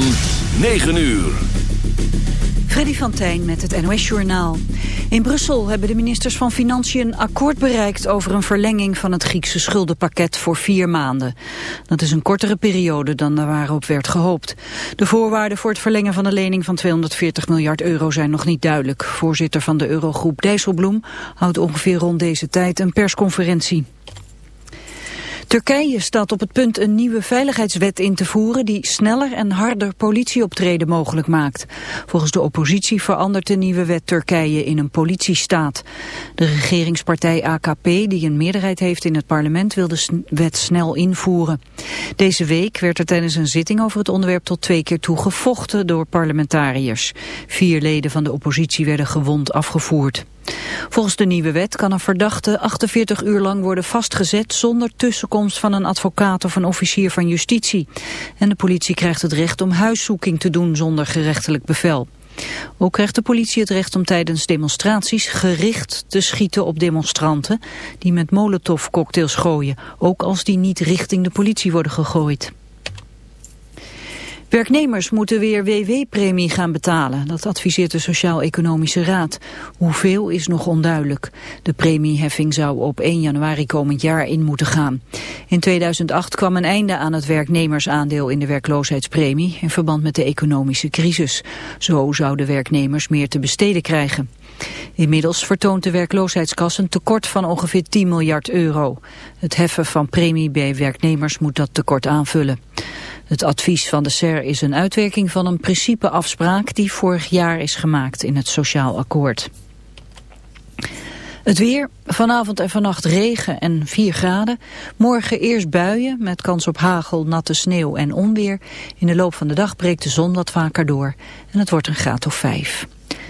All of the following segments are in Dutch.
van 9 uur. Freddy van Tijn met het NOS-journaal. In Brussel hebben de ministers van Financiën akkoord bereikt... over een verlenging van het Griekse schuldenpakket voor vier maanden. Dat is een kortere periode dan waarop werd gehoopt. De voorwaarden voor het verlengen van de lening van 240 miljard euro... zijn nog niet duidelijk. Voorzitter van de Eurogroep Dijsselbloem houdt ongeveer rond deze tijd een persconferentie. Turkije staat op het punt een nieuwe veiligheidswet in te voeren die sneller en harder politieoptreden mogelijk maakt. Volgens de oppositie verandert de nieuwe wet Turkije in een politiestaat. De regeringspartij AKP, die een meerderheid heeft in het parlement, wil de wet snel invoeren. Deze week werd er tijdens een zitting over het onderwerp tot twee keer toe gevochten door parlementariërs. Vier leden van de oppositie werden gewond afgevoerd. Volgens de nieuwe wet kan een verdachte 48 uur lang worden vastgezet zonder tussenkomst van een advocaat of een officier van justitie. En de politie krijgt het recht om huiszoeking te doen zonder gerechtelijk bevel. Ook krijgt de politie het recht om tijdens demonstraties gericht te schieten op demonstranten die met molotovcocktails gooien, ook als die niet richting de politie worden gegooid. Werknemers moeten weer WW-premie gaan betalen. Dat adviseert de Sociaal-Economische Raad. Hoeveel is nog onduidelijk. De premieheffing zou op 1 januari komend jaar in moeten gaan. In 2008 kwam een einde aan het werknemersaandeel in de werkloosheidspremie... in verband met de economische crisis. Zo zouden werknemers meer te besteden krijgen. Inmiddels vertoont de werkloosheidskas een tekort van ongeveer 10 miljard euro. Het heffen van premie bij werknemers moet dat tekort aanvullen. Het advies van de SER is een uitwerking van een principeafspraak die vorig jaar is gemaakt in het Sociaal Akkoord. Het weer, vanavond en vannacht regen en 4 graden. Morgen eerst buien met kans op hagel, natte sneeuw en onweer. In de loop van de dag breekt de zon wat vaker door en het wordt een graad of 5.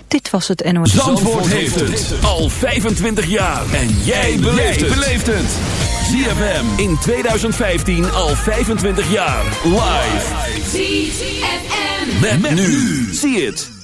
Dit was het NOS. Zandvoort, Zandvoort heeft het al 25 jaar. En jij beleeft het. ZFM in 2015 al 25 jaar. Live. ZFM. Met, met nu. Zie het.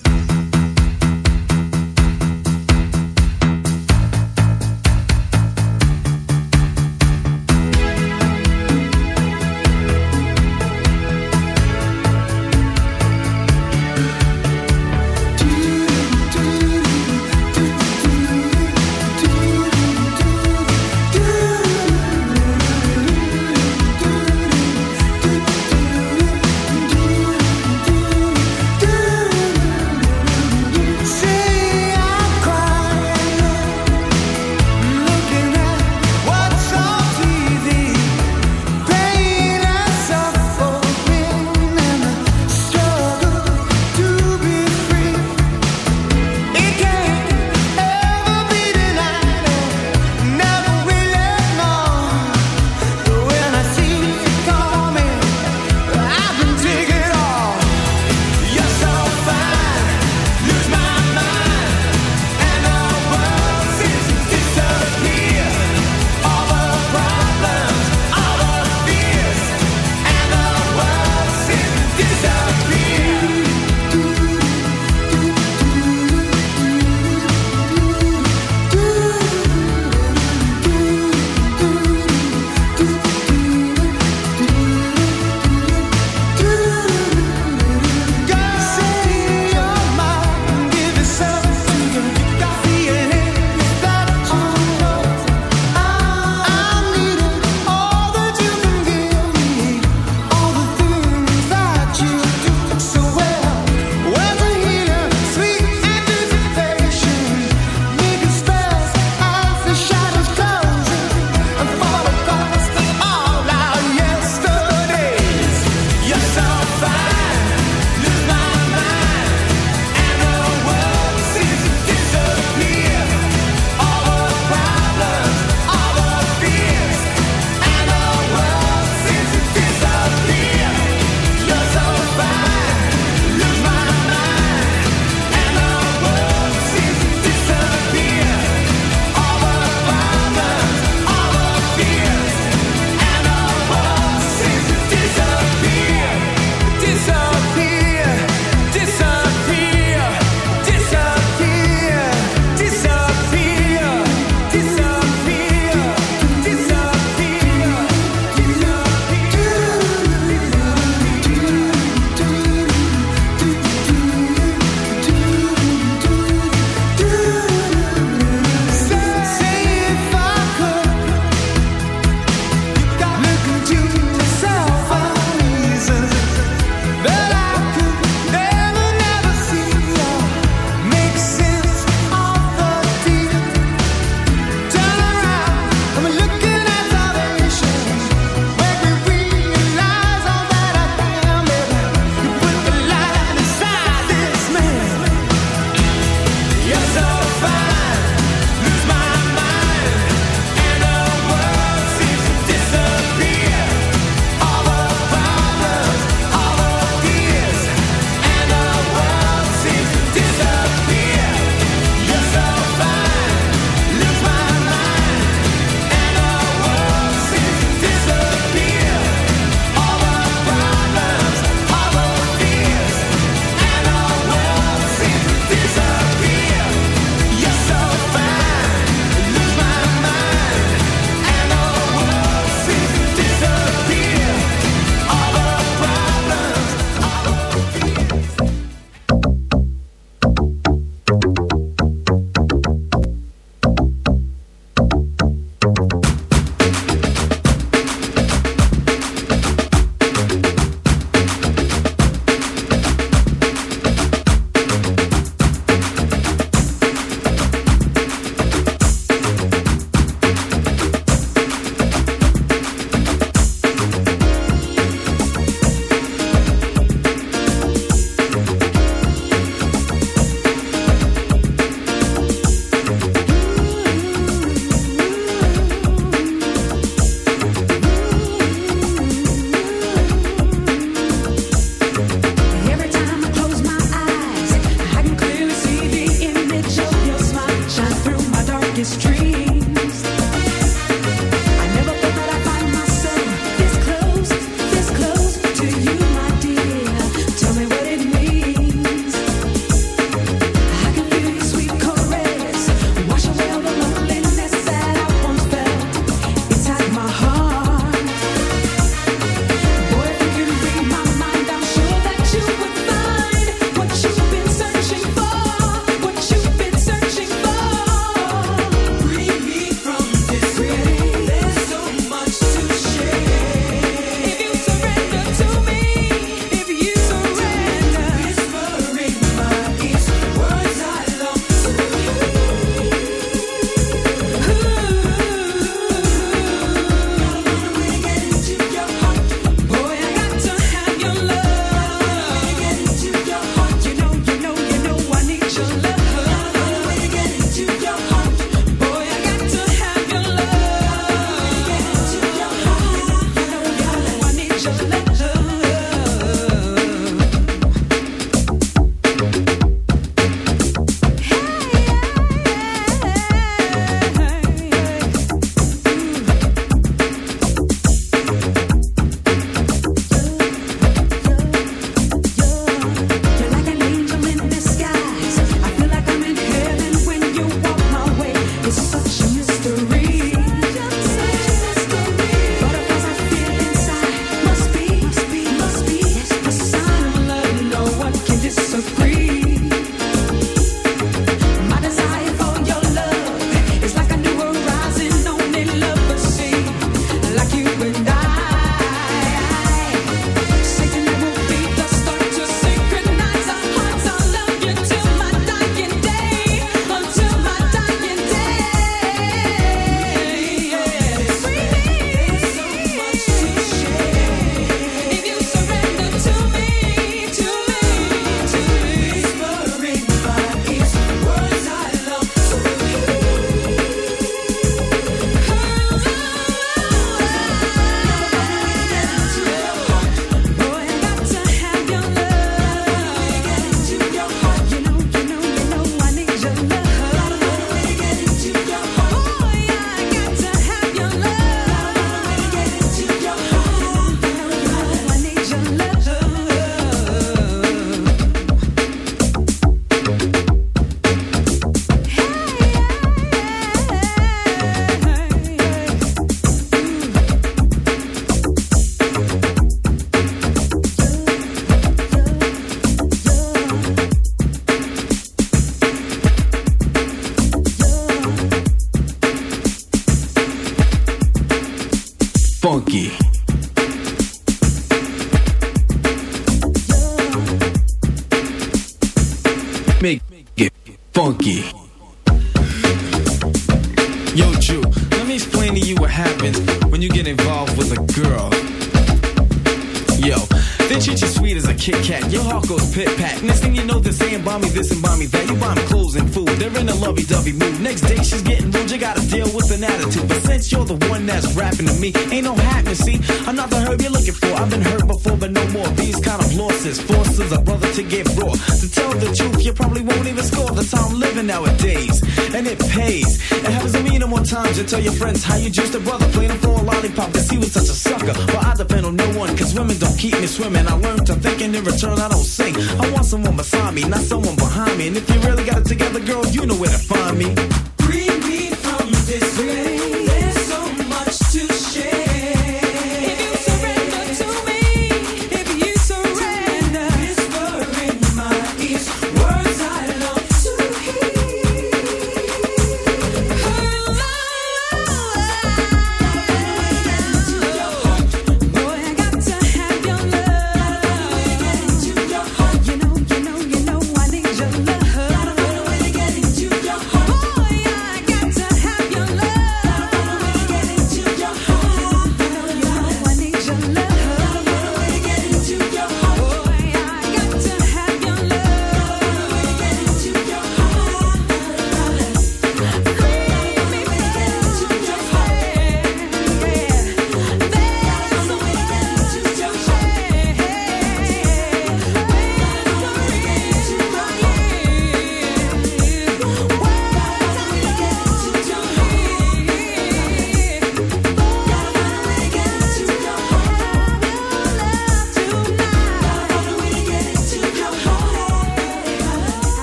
in return, I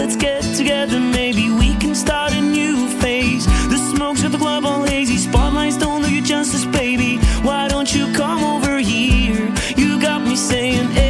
Let's get together, maybe we can start a new phase. The smokes at the club all hazy. Spotlights don't do you justice, baby. Why don't you come over here? You got me saying, Ayo.